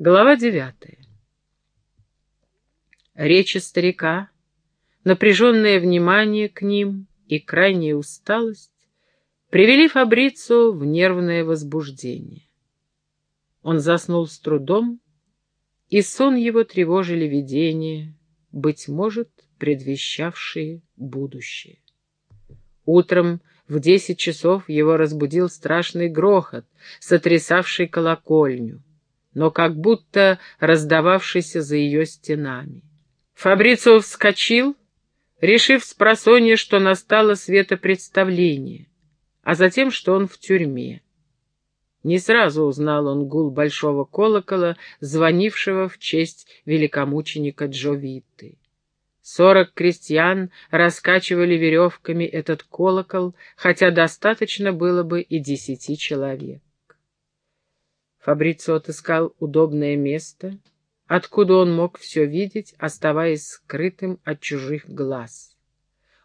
Глава девятая. Речи старика, напряженное внимание к ним и крайняя усталость привели Фабрицу в нервное возбуждение. Он заснул с трудом, и сон его тревожили видения, быть может, предвещавшие будущее. Утром в десять часов его разбудил страшный грохот, сотрясавший колокольню но как будто раздававшийся за ее стенами. Фабрицио вскочил, решив с просонья, что настало светопредставление, а затем, что он в тюрьме. Не сразу узнал он гул большого колокола, звонившего в честь великомученика Джовиты. Сорок крестьян раскачивали веревками этот колокол, хотя достаточно было бы и десяти человек. Фабрицио отыскал удобное место, откуда он мог все видеть, оставаясь скрытым от чужих глаз.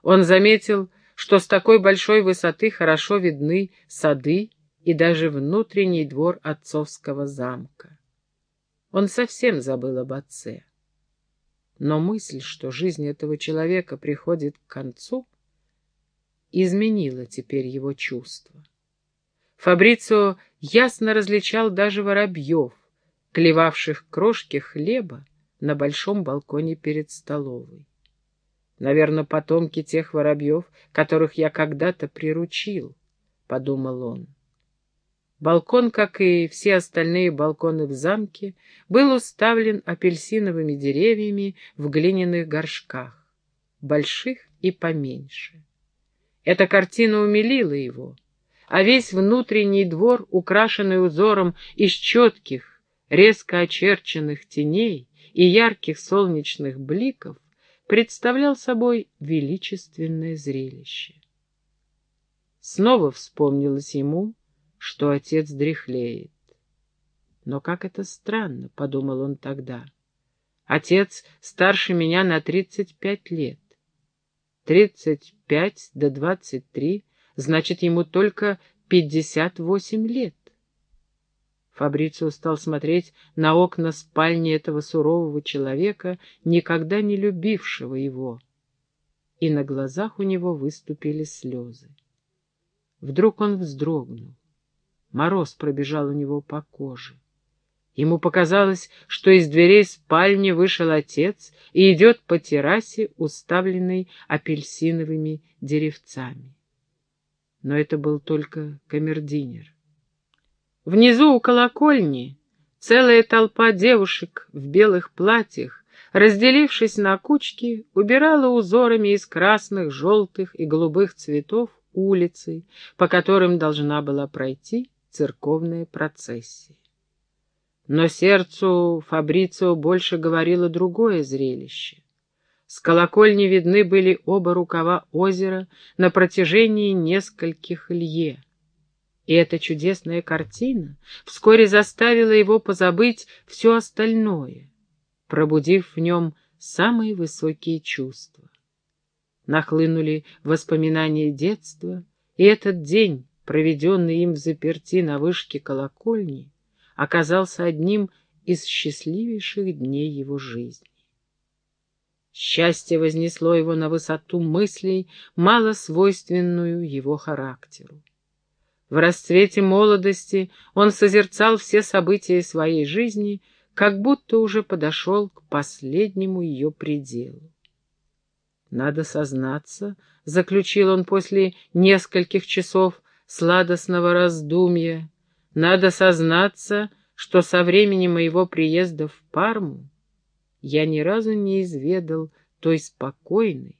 Он заметил, что с такой большой высоты хорошо видны сады и даже внутренний двор отцовского замка. Он совсем забыл об отце. Но мысль, что жизнь этого человека приходит к концу, изменила теперь его чувства. Фабрицио ясно различал даже воробьев, клевавших крошки хлеба на большом балконе перед столовой. Наверное, потомки тех воробьев, которых я когда-то приручил, — подумал он. Балкон, как и все остальные балконы в замке, был уставлен апельсиновыми деревьями в глиняных горшках, больших и поменьше. Эта картина умилила его — а весь внутренний двор, украшенный узором из четких, резко очерченных теней и ярких солнечных бликов, представлял собой величественное зрелище. Снова вспомнилось ему, что отец дряхлеет. Но как это странно, — подумал он тогда. Отец старше меня на тридцать пять лет. Тридцать пять до двадцать три значит, ему только пятьдесят восемь лет. Фабрицио стал смотреть на окна спальни этого сурового человека, никогда не любившего его, и на глазах у него выступили слезы. Вдруг он вздрогнул. Мороз пробежал у него по коже. Ему показалось, что из дверей спальни вышел отец и идет по террасе, уставленной апельсиновыми деревцами но это был только камердинер. Внизу у колокольни целая толпа девушек в белых платьях, разделившись на кучки, убирала узорами из красных, желтых и голубых цветов улицы, по которым должна была пройти церковная процессия. Но сердцу Фабрицио больше говорило другое зрелище. С колокольни видны были оба рукава озера на протяжении нескольких лье. И эта чудесная картина вскоре заставила его позабыть все остальное, пробудив в нем самые высокие чувства. Нахлынули воспоминания детства, и этот день, проведенный им в заперти на вышке колокольни, оказался одним из счастливейших дней его жизни. Счастье вознесло его на высоту мыслей, мало свойственную его характеру. В расцвете молодости он созерцал все события своей жизни, как будто уже подошел к последнему ее пределу. «Надо сознаться», — заключил он после нескольких часов сладостного раздумья, «надо сознаться, что со времени моего приезда в Парму я ни разу не изведал той спокойной,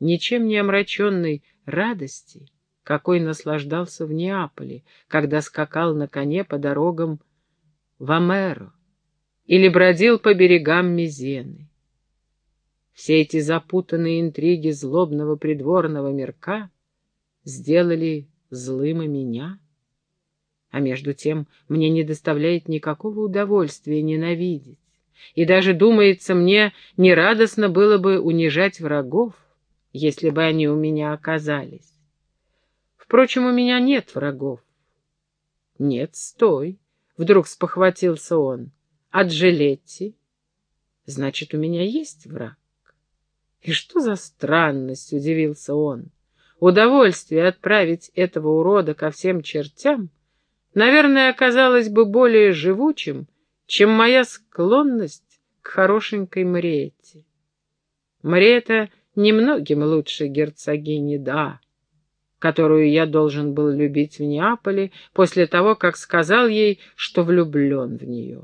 ничем не омраченной радости, какой наслаждался в Неаполе, когда скакал на коне по дорогам в Амеро или бродил по берегам Мизены. Все эти запутанные интриги злобного придворного мирка сделали злым и меня, а между тем мне не доставляет никакого удовольствия ненавидеть и даже, думается мне, нерадостно было бы унижать врагов, если бы они у меня оказались. Впрочем, у меня нет врагов. Нет, стой, — вдруг спохватился он. А Джилетти? Значит, у меня есть враг. И что за странность, удивился он. Удовольствие отправить этого урода ко всем чертям, наверное, оказалось бы более живучим, чем моя склонность к хорошенькой Мариетте. Мариетта немногим лучше герцогини, да, которую я должен был любить в Неаполе после того, как сказал ей, что влюблен в нее.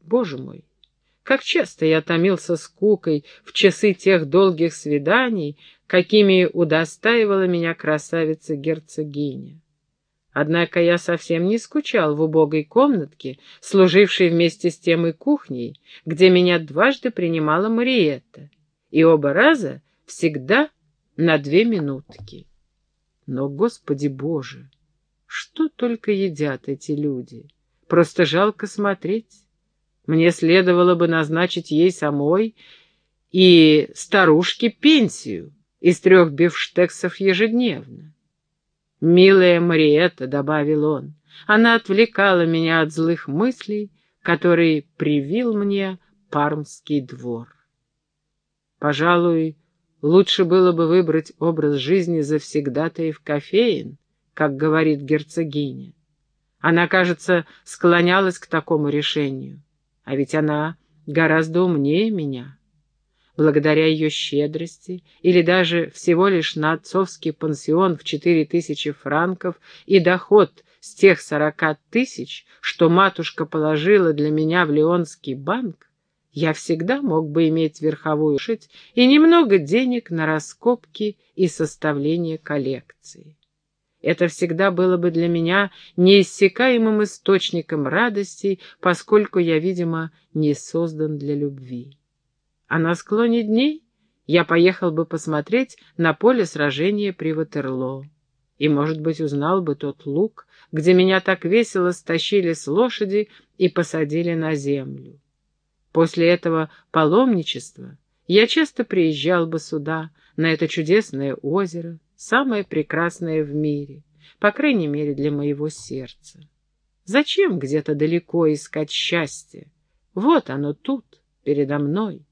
Боже мой, как часто я томился скукой в часы тех долгих свиданий, какими удостаивала меня красавица-герцогиня. Однако я совсем не скучал в убогой комнатке, служившей вместе с тем и кухней, где меня дважды принимала Мариетта, и оба раза всегда на две минутки. Но, Господи Боже, что только едят эти люди! Просто жалко смотреть. Мне следовало бы назначить ей самой и старушке пенсию из трех бифштексов ежедневно. «Милая Мариетта», — добавил он, — «она отвлекала меня от злых мыслей, которые привил мне пармский двор». Пожалуй, Лучше было бы выбрать образ жизни завсегдатаев кофеин, как говорит герцогиня. Она, кажется, склонялась к такому решению. А ведь она гораздо умнее меня. Благодаря ее щедрости или даже всего лишь на отцовский пансион в четыре тысячи франков и доход с тех сорока тысяч, что матушка положила для меня в Леонский банк, я всегда мог бы иметь верховую лошадь и немного денег на раскопки и составление коллекции. Это всегда было бы для меня неиссякаемым источником радости, поскольку я, видимо, не создан для любви. А на склоне дней я поехал бы посмотреть на поле сражения при Ватерлоо. И, может быть, узнал бы тот луг, где меня так весело стащили с лошади и посадили на землю. После этого паломничества я часто приезжал бы сюда, на это чудесное озеро, самое прекрасное в мире, по крайней мере для моего сердца. Зачем где-то далеко искать счастье? Вот оно тут, передо мной.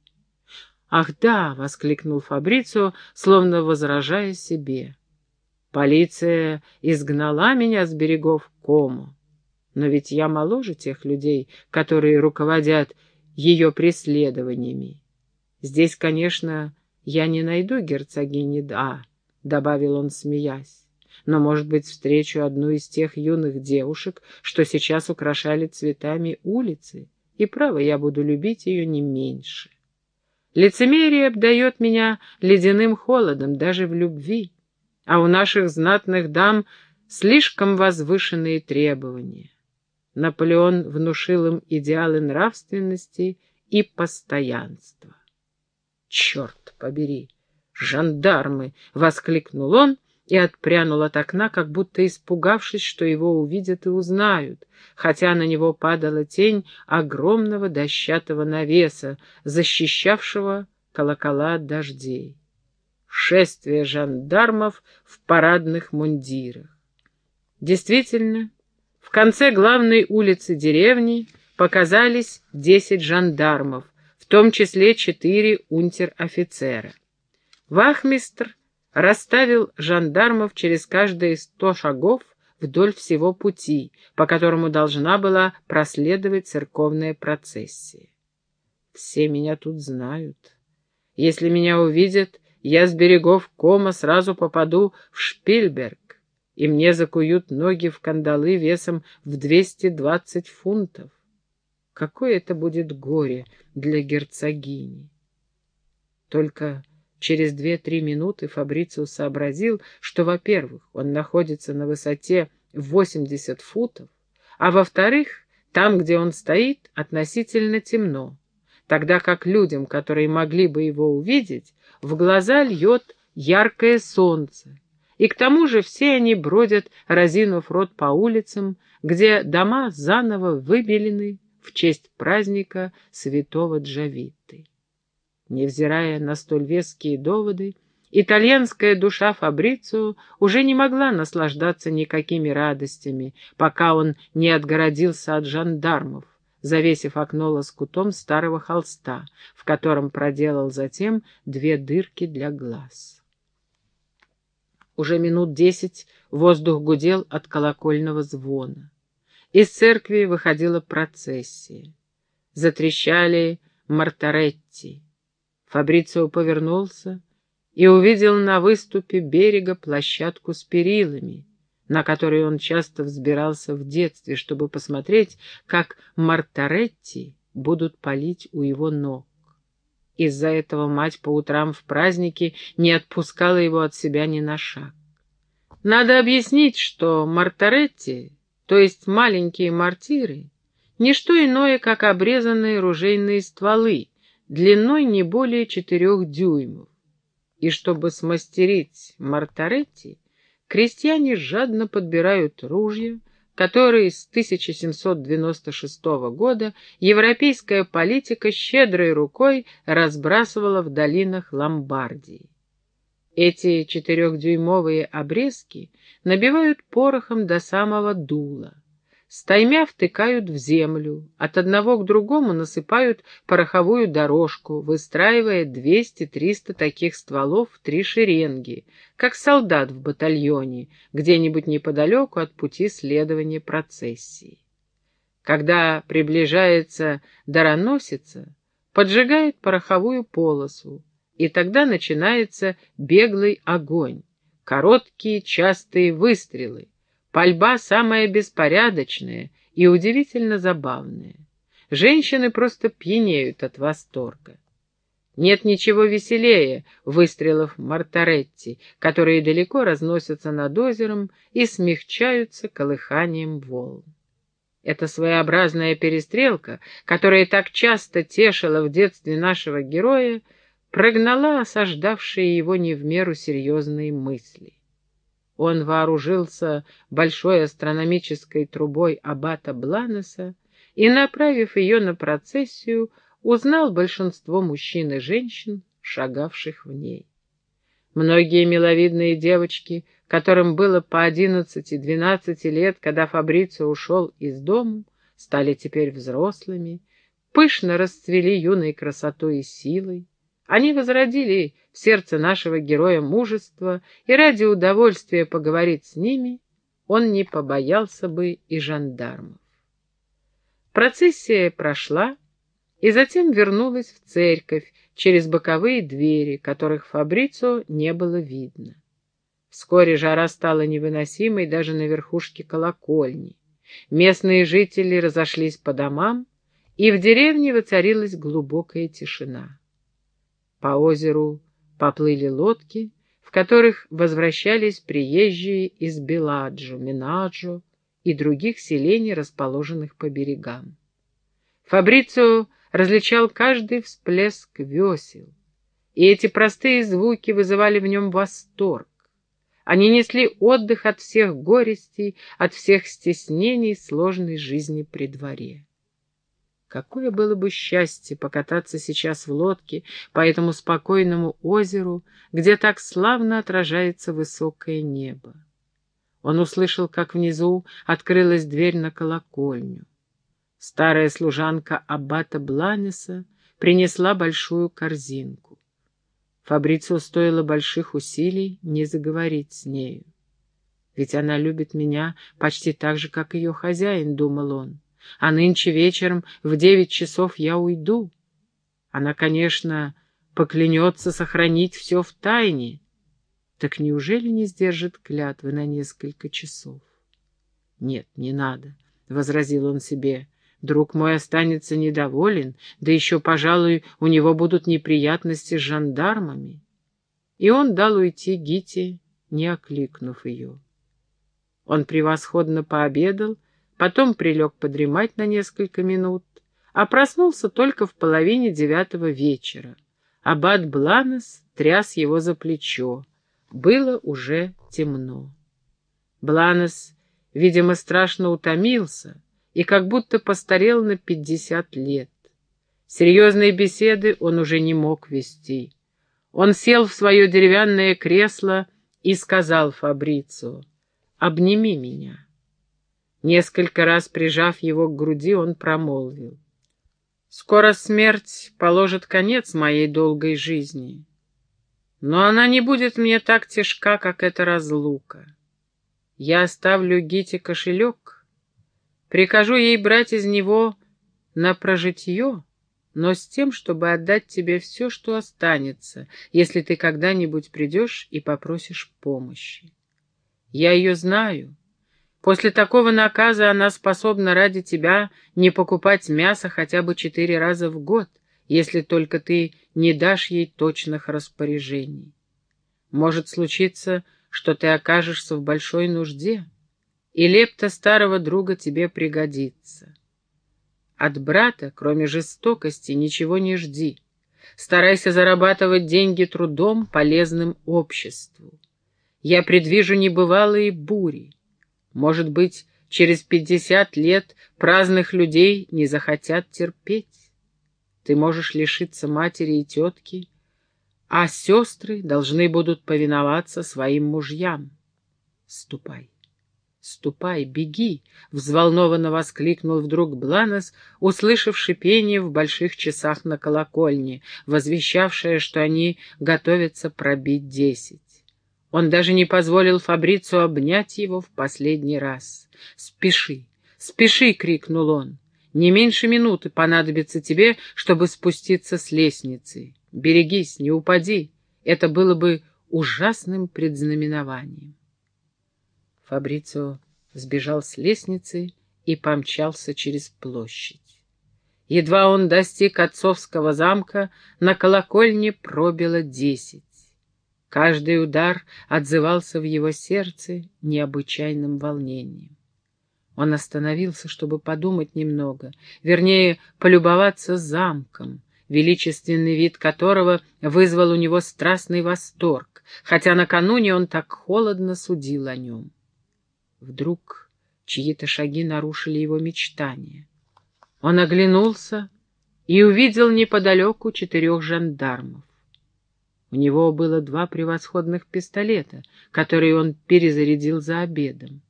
«Ах да!» — воскликнул Фабрицио, словно возражая себе. «Полиция изгнала меня с берегов Кому. Но ведь я моложе тех людей, которые руководят ее преследованиями. Здесь, конечно, я не найду герцогини Да, — добавил он, смеясь, но, может быть, встречу одну из тех юных девушек, что сейчас украшали цветами улицы, и, право, я буду любить ее не меньше. Лицемерие обдает меня ледяным холодом даже в любви, а у наших знатных дам слишком возвышенные требования. Наполеон внушил им идеалы нравственности и постоянства. «Черт побери! Жандармы!» — воскликнул он и отпрянул от окна, как будто испугавшись, что его увидят и узнают, хотя на него падала тень огромного дощатого навеса, защищавшего колокола от дождей. Шествие жандармов в парадных мундирах. Действительно, в конце главной улицы деревни показались десять жандармов, в том числе четыре унтер-офицера. Вахмистр расставил жандармов через каждые сто шагов вдоль всего пути, по которому должна была проследовать церковная процессия. Все меня тут знают. Если меня увидят, я с берегов Кома сразу попаду в Шпильберг и мне закуют ноги в кандалы весом в двести двадцать фунтов. Какое это будет горе для герцогини! Только через две-три минуты Фабрицио сообразил, что, во-первых, он находится на высоте в восемьдесят футов, а во-вторых, там, где он стоит, относительно темно, тогда как людям, которые могли бы его увидеть, в глаза льет яркое солнце, и к тому же все они бродят, разинув рот по улицам, где дома заново выбелены в честь праздника святого Джавиты. Невзирая на столь веские доводы, итальянская душа Фабрицио уже не могла наслаждаться никакими радостями, пока он не отгородился от жандармов, завесив окно лоскутом старого холста, в котором проделал затем две дырки для глаз. Уже минут десять воздух гудел от колокольного звона. Из церкви выходила процессия. Затрещали мартаретти. Фабрицио повернулся и увидел на выступе берега площадку с перилами, на которой он часто взбирался в детстве, чтобы посмотреть, как мартаретти будут палить у его ног. Из-за этого мать по утрам в праздники не отпускала его от себя ни на шаг. Надо объяснить, что мартаретти, то есть маленькие мортиры, не что иное, как обрезанные ружейные стволы, длиной не более четырех дюймов. И чтобы смастерить мартаретти, крестьяне жадно подбирают ружья, которые с 1796 года европейская политика щедрой рукой разбрасывала в долинах Ломбардии. Эти четырехдюймовые обрезки набивают порохом до самого дула. Стаймя втыкают в землю, от одного к другому насыпают пороховую дорожку, выстраивая 200-300 таких стволов в три шеренги, как солдат в батальоне, где-нибудь неподалеку от пути следования процессии. Когда приближается дароносица, поджигает пороховую полосу, и тогда начинается беглый огонь, короткие частые выстрелы, Пальба самая беспорядочная и удивительно забавная. Женщины просто пьянеют от восторга. Нет ничего веселее выстрелов Мартаретти, которые далеко разносятся над озером и смягчаются колыханием волн. Эта своеобразная перестрелка, которая так часто тешила в детстве нашего героя, прогнала осаждавшие его не в меру серьезные мысли. Он вооружился большой астрономической трубой аббата Бланеса и, направив ее на процессию, узнал большинство мужчин и женщин, шагавших в ней. Многие миловидные девочки, которым было по одиннадцати-двенадцати лет, когда Фабрицио ушел из дому, стали теперь взрослыми, пышно расцвели юной красотой и силой, они возродили в сердце нашего героя мужество, и ради удовольствия поговорить с ними он не побоялся бы и жандармов. Процессия прошла и затем вернулась в церковь через боковые двери, которых Фабрицо не было видно. Вскоре жара стала невыносимой даже на верхушке колокольни. Местные жители разошлись по домам, и в деревне воцарилась глубокая тишина. По озеру поплыли лодки, в которых возвращались приезжие из Беладжо, Минаджо и других селений, расположенных по берегам. Фабрицио различал каждый всплеск весел, и эти простые звуки вызывали в нем восторг. Они несли отдых от всех горестей, от всех стеснений сложной жизни при дворе. Какое было бы счастье покататься сейчас в лодке по этому спокойному озеру, где так славно отражается высокое небо. Он услышал, как внизу открылась дверь на колокольню. Старая служанка аббата Бланеса принесла большую корзинку. Фабрицу стоило больших усилий не заговорить с нею. «Ведь она любит меня почти так же, как ее хозяин», — думал он а нынче вечером в девять часов я уйду. Она, конечно, поклянется сохранить все в тайне. Так неужели не сдержит клятвы на несколько часов? Нет, не надо, — возразил он себе. Друг мой останется недоволен, да еще, пожалуй, у него будут неприятности с жандармами. И он дал уйти Гите, не окликнув ее. Он превосходно пообедал потом прилег подремать на несколько минут, а проснулся только в половине девятого вечера. Аббат Бланес тряс его за плечо. Было уже темно. Бланес, видимо, страшно утомился и как будто постарел на пятьдесят лет. Серьезные беседы он уже не мог вести. Он сел в свое деревянное кресло и сказал Фабрицу, «Обними меня». Несколько раз прижав его к груди, он промолвил. «Скоро смерть положит конец моей долгой жизни, но она не будет мне так тяжка, как эта разлука. Я оставлю Гите кошелек, прикажу ей брать из него на прожитье, но с тем, чтобы отдать тебе все, что останется, если ты когда-нибудь придешь и попросишь помощи. Я ее знаю. После такого наказа она способна ради тебя не покупать мясо хотя бы четыре раза в год, если только ты не дашь ей точных распоряжений. Может случиться, что ты окажешься в большой нужде, и лепта старого друга тебе пригодится. От брата, кроме жестокости, ничего не жди. Старайся зарабатывать деньги трудом, полезным обществу. Я предвижу небывалые бури. Может быть, через пятьдесят лет праздных людей не захотят терпеть. Ты можешь лишиться матери и тетки, а сестры должны будут повиноваться своим мужьям. Ступай. «Ступай, беги!» — взволнованно воскликнул вдруг Бланос, услышав шипение в больших часах на колокольне, возвещавшее, что они готовятся пробить десять. Он даже не позволил Фабрицу обнять его в последний раз. «Спеши! Спеши!» — крикнул он. «Не меньше минуты понадобится тебе, чтобы спуститься с лестницы. Берегись, не упади. Это было бы ужасным предзнаменованием». Фабрицио сбежал с лестницы и помчался через площадь. Едва он достиг отцовского замка, на колокольне пробило десять. Каждый удар отзывался в его сердце необычайным волнением. Он остановился, чтобы подумать немного, вернее, полюбоваться замком, величественный вид которого вызвал у него страстный восторг, хотя накануне он так холодно судил о нем. Вдруг чьи-то шаги нарушили его мечтания. Он оглянулся и увидел неподалеку четырех жандармов. У него было два превосходных пистолета, которые он перезарядил за обедом.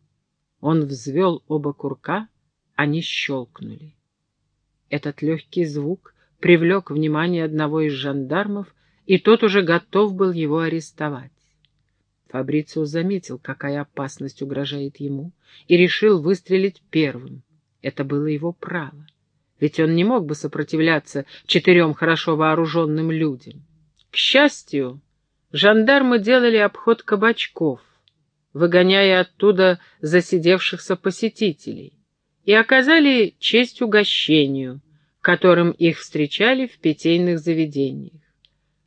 Он взвел оба курка, они щелкнули. Этот легкий звук привлек внимание одного из жандармов, и тот уже готов был его арестовать. Фабрицио заметил, какая опасность угрожает ему, и решил выстрелить первым. Это было его право, ведь он не мог бы сопротивляться четырем хорошо вооруженным людям. К счастью, жандармы делали обход кабачков, выгоняя оттуда засидевшихся посетителей, и оказали честь угощению, которым их встречали в питейных заведениях.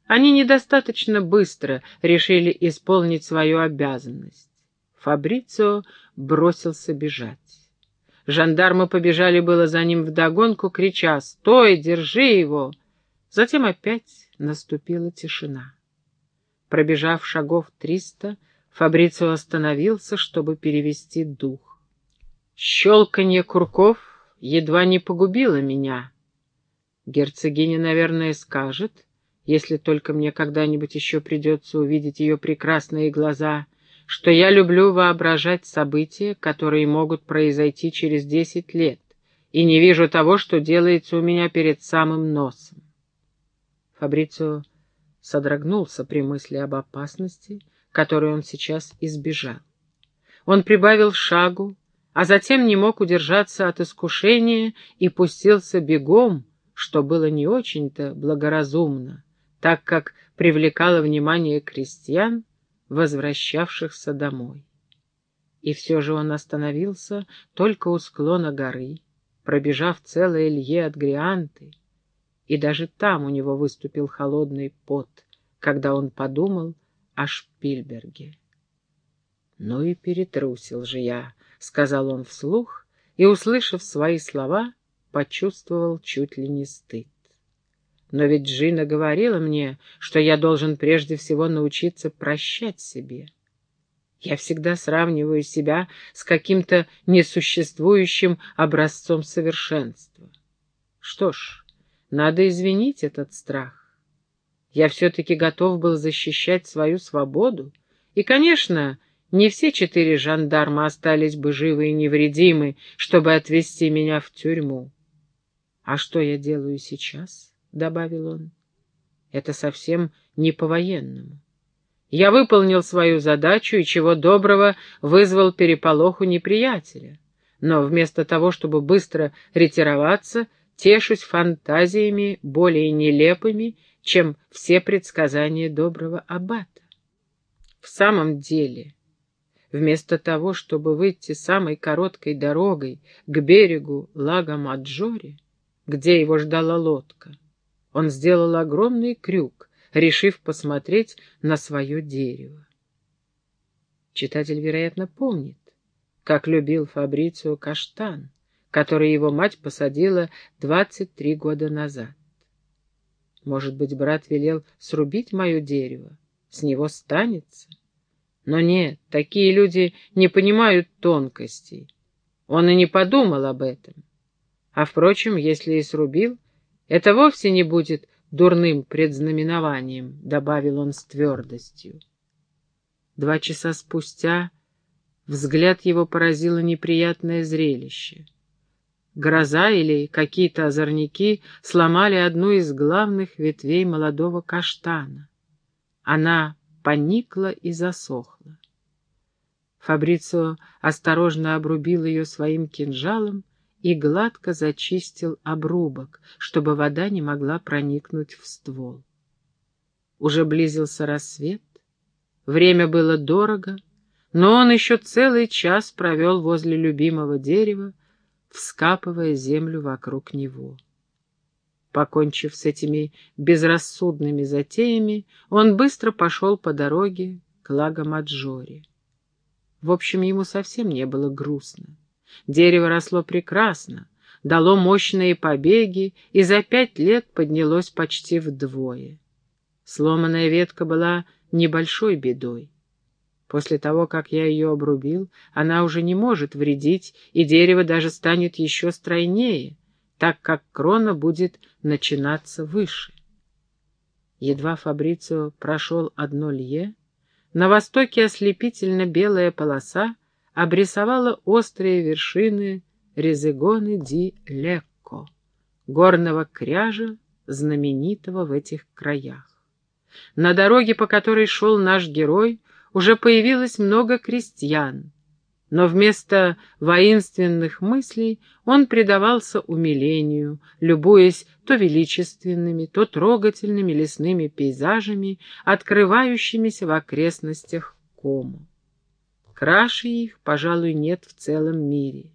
Они недостаточно быстро решили исполнить свою обязанность. Фабрицио бросился бежать. Жандармы побежали было за ним вдогонку, крича «Стой, держи его!» Затем опять наступила тишина. Пробежав шагов триста, Фабрицио остановился, чтобы перевести дух. Щелканье курков едва не погубило меня. Герцогиня, наверное, скажет, если только мне когда-нибудь еще придется увидеть ее прекрасные глаза, что я люблю воображать события, которые могут произойти через десять лет, и не вижу того, что делается у меня перед самым носом. Фабрицио содрогнулся при мысли об опасности, которой он сейчас избежал. Он прибавил шагу, а затем не мог удержаться от искушения и пустился бегом, что было не очень-то благоразумно, так как привлекало внимание крестьян, возвращавшихся домой. И все же он остановился только у склона горы, пробежав целое лье от Грианты, и даже там у него выступил холодный пот, когда он подумал о Шпильберге. «Ну и перетрусил же я», — сказал он вслух, и, услышав свои слова, почувствовал чуть ли не стыд. Но ведь Джина говорила мне, что я должен прежде всего научиться прощать себе. Я всегда сравниваю себя с каким-то несуществующим образцом совершенства. Что ж, надо извинить этот страх. Я все-таки готов был защищать свою свободу, и, конечно, не все четыре жандарма остались бы живы и невредимы, чтобы отвезти меня в тюрьму. «А что я делаю сейчас?» — добавил он. «Это совсем не по-военному. Я выполнил свою задачу и, чего доброго, вызвал переполох у неприятеля. Но вместо того, чтобы быстро ретироваться, тешусь фантазиями более нелепыми, чем все предсказания доброго аббата. В самом деле, вместо того, чтобы выйти самой короткой дорогой к берегу Лага Маджори, где его ждала лодка, он сделал огромный крюк, решив посмотреть на свое дерево. Читатель, вероятно, помнит, как любил Фабрицио каштан, который его мать посадила 23 года назад. Может быть, брат велел срубить мое дерево, с него станется? Но нет, такие люди не понимают тонкостей. Он и не подумал об этом. А, впрочем, если и срубил, это вовсе не будет дурным предзнаменованием, — добавил он с твердостью. Два часа спустя взгляд его поразило неприятное зрелище. Гроза или какие-то озорники сломали одну из главных ветвей молодого каштана. Она поникла и засохла. Фабрицио осторожно обрубил ее своим кинжалом и гладко зачистил обрубок, чтобы вода не могла проникнуть в ствол. Уже близился рассвет, время было дорого, но он еще целый час провел возле любимого дерева, вскапывая землю вокруг него. Покончив с этими безрассудными затеями, он быстро пошел по дороге к Лагомаджоре. В общем, ему совсем не было грустно. Дерево росло прекрасно, дало мощные побеги и за пять лет поднялось почти вдвое. Сломанная ветка была небольшой бедой. После того, как я ее обрубил, она уже не может вредить, и дерево даже станет еще стройнее, так как крона будет начинаться выше. Едва Фабрицио прошел одно лье, на востоке ослепительно белая полоса обрисовала острые вершины Резегоны ди Лекко, горного кряжа, знаменитого в этих краях. На дороге, по которой шел наш герой, уже появилось много крестьян, но вместо воинственных мыслей он предавался умилению, любуясь то величественными, то трогательными лесными пейзажами, открывающимися в окрестностях Кому. Краше их, пожалуй, нет в целом мире.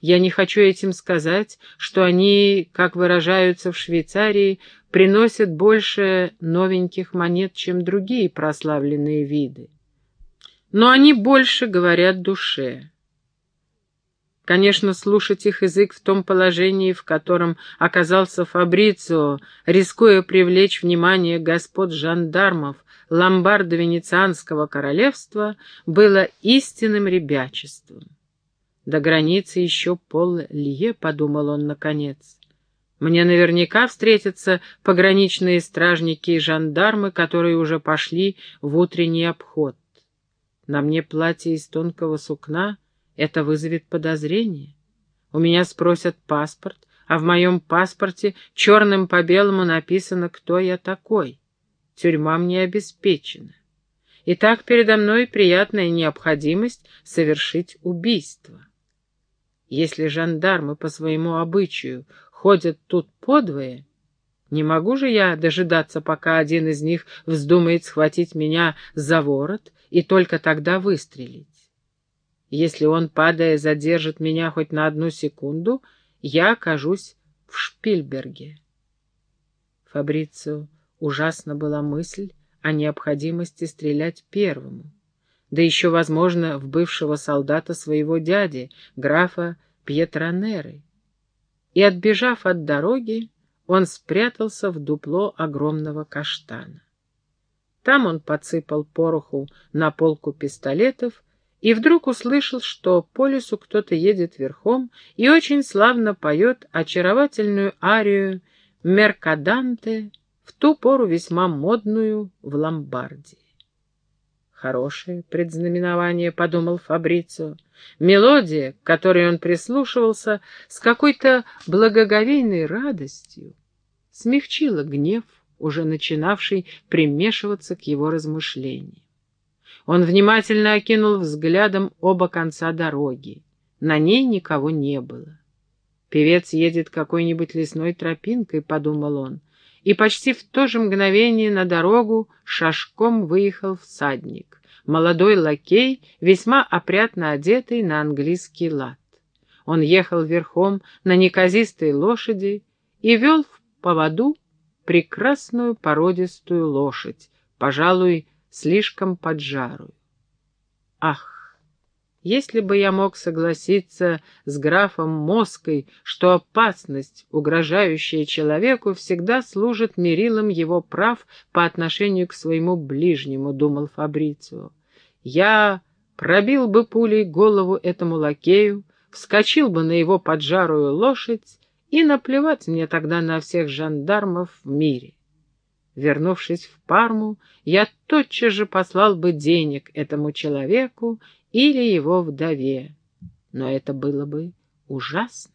Я не хочу этим сказать, что они, как выражаются в Швейцарии, приносят больше новеньких монет, чем другие прославленные виды. Но они больше говорят душе. Конечно, слушать их язык в том положении, в котором оказался Фабрицио, рискуя привлечь внимание господ жандармов, ломбарда Венецианского королевства было истинным ребячеством. До границы еще пол-лье, подумал он наконец. Мне наверняка встретятся пограничные стражники и жандармы, которые уже пошли в утренний обход. На мне платье из тонкого сукна, это вызовет подозрение. У меня спросят паспорт, а в моем паспорте черным по белому написано, кто я такой тюрьма мне обеспечена. И так передо мной приятная необходимость совершить убийство. Если жандармы по своему обычаю ходят тут подвое, не могу же я дожидаться, пока один из них вздумает схватить меня за ворот и только тогда выстрелить. Если он, падая, задержит меня хоть на одну секунду, я окажусь в Шпильберге. Фабрицио Ужасна была мысль о необходимости стрелять первому, да еще, возможно, в бывшего солдата своего дяди, графа Пьетронеры. И, отбежав от дороги, он спрятался в дупло огромного каштана. Там он подсыпал пороху на полку пистолетов и вдруг услышал, что по лесу кто-то едет верхом и очень славно поет очаровательную арию «Меркаданте» в ту пору весьма модную в Ломбардии. Хорошее предзнаменование, — подумал Фабрицио. Мелодия, к которой он прислушивался с какой-то благоговейной радостью, смягчила гнев, уже начинавший примешиваться к его размышлениям. Он внимательно окинул взглядом оба конца дороги. На ней никого не было. «Певец едет какой-нибудь лесной тропинкой», — подумал он, и почти в то же мгновение на дорогу шашком выехал всадник, молодой лакей, весьма опрятно одетый на английский лад. Он ехал верхом на неказистой лошади и вел в поводу прекрасную породистую лошадь, пожалуй, слишком поджарую. Ах, если бы я мог согласиться с графом Моской, что опасность, угрожающая человеку, всегда служит мерилом его прав по отношению к своему ближнему, думал Фабрицио. Я пробил бы пулей голову этому лакею, вскочил бы на его поджарую лошадь, и наплевать мне тогда на всех жандармов в мире. Вернувшись в Парму, я тотчас же послал бы денег этому человеку или его вдове. Но это было бы ужасно.